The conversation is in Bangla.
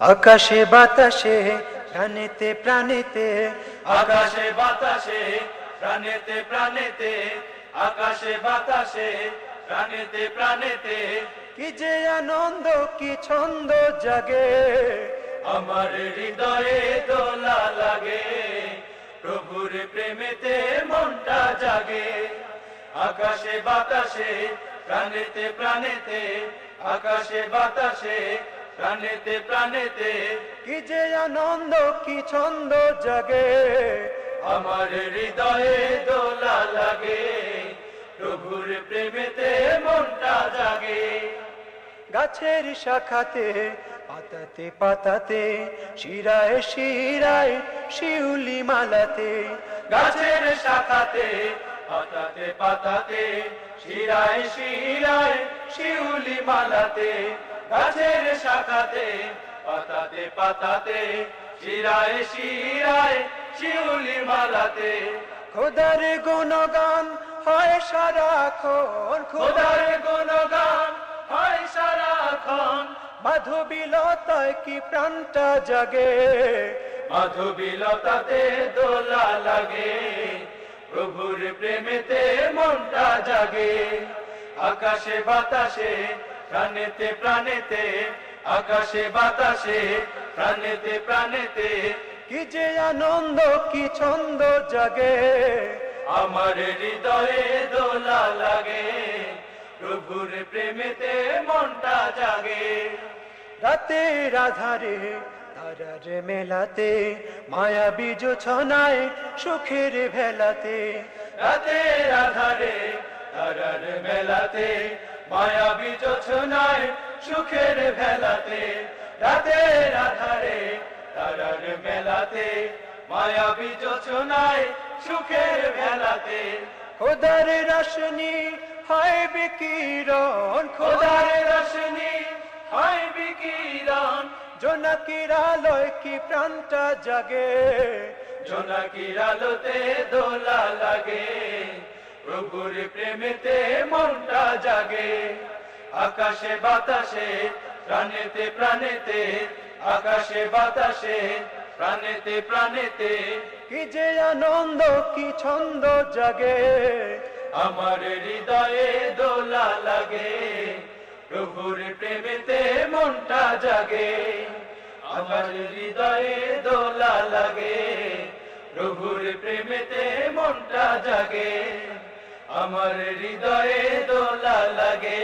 আকাশে বাতাসে প্রাণেতে প্রাণেতে। আকাশে বাতাসে প্রাণেতে প্রাণেতে। আকাশে বাতাসে প্রাণেতে প্রাণেতে। কি যে আনন্দ কি ছন্দ জাগে। আমার হৃদয়ে দোলা লাগে প্রভুর প্রেমেতে মনটা জাগে। আকাশে বাতাসে প্রাণেতে প্রাণেতে। আকাশে বাতাসে প্রাণেতে প্রাণেতে। কি যে আনন্দ কি ছন্দ জাগে। আমার হৃদয়ে দোলা লাগে প্রভুর প্রেমেতে মনটা জাগে। গাছের শাখাতে পাতাতে পাতাতে শিরায় শিরায় শিউলি মালাতে। গাছের শাখাতে পাতাতে পাতাতে শিরায় শিরায় শিউলি মালাতে। গাছের শাখাতে পাতাতে পাতাতে শিরায় শিরায় শিউলি মালাতে। খোদার গুণগান হয় সারাক্ষণ খোদার গুণগান হয় সারাক্ষণ মাধবীলতায় কি প্রাণটা জাগে? মাধবীলতাতে দোলা লাগে প্রভুর প্রেমেতে মনটা জাগে। আকাশে বাতাসে প্রাণেতে প্রাণেতে, আকাশে, বাতাসে, প্রাণেতে প্রাণেতে, কি যে আনন্দ, কি ছন্দ জাগে, আমার হৃদয়ে দোলা লাগে, প্রভুর প্রেমেতে মনটা জাগে। রাতে রাধারে তারার মেলাতে মায়া বীজ ছনায় সুখের ভেলাতে, রাতের রাধারে তারার মেলাতে মায়া বিচোছনায় সুখের ভেলাতে, রাতের আধারে, তারার মেলাতে। মায়া বিচোছনায় সুখের ভেলাতে, খোদার রশনি হয় বিকিরণ, খোদার রশনি হয় বিকিরণ। জোনাকির আলোয় কি প্রাণটা জাগে? জোনাকির আলোতে দোলা লাগে। প্রভুর প্রেমেতে মনটা জাগে আকাশে বাতাসে প্রাণেতে প্রাণেতে আকাশে বাতাসে প্রাণেতে প্রাণেতে। কি যে আনন্দ কি ছন্দ জাগে আমার হৃদয়ে দোলা লাগে প্রভুর প্রেমেতে মনটা জাগে আমার হৃদয়ে দোলা লাগে প্রভুর প্রেমেতে মনটা জাগে। আমার হৃদয়ে দোলা লাগে।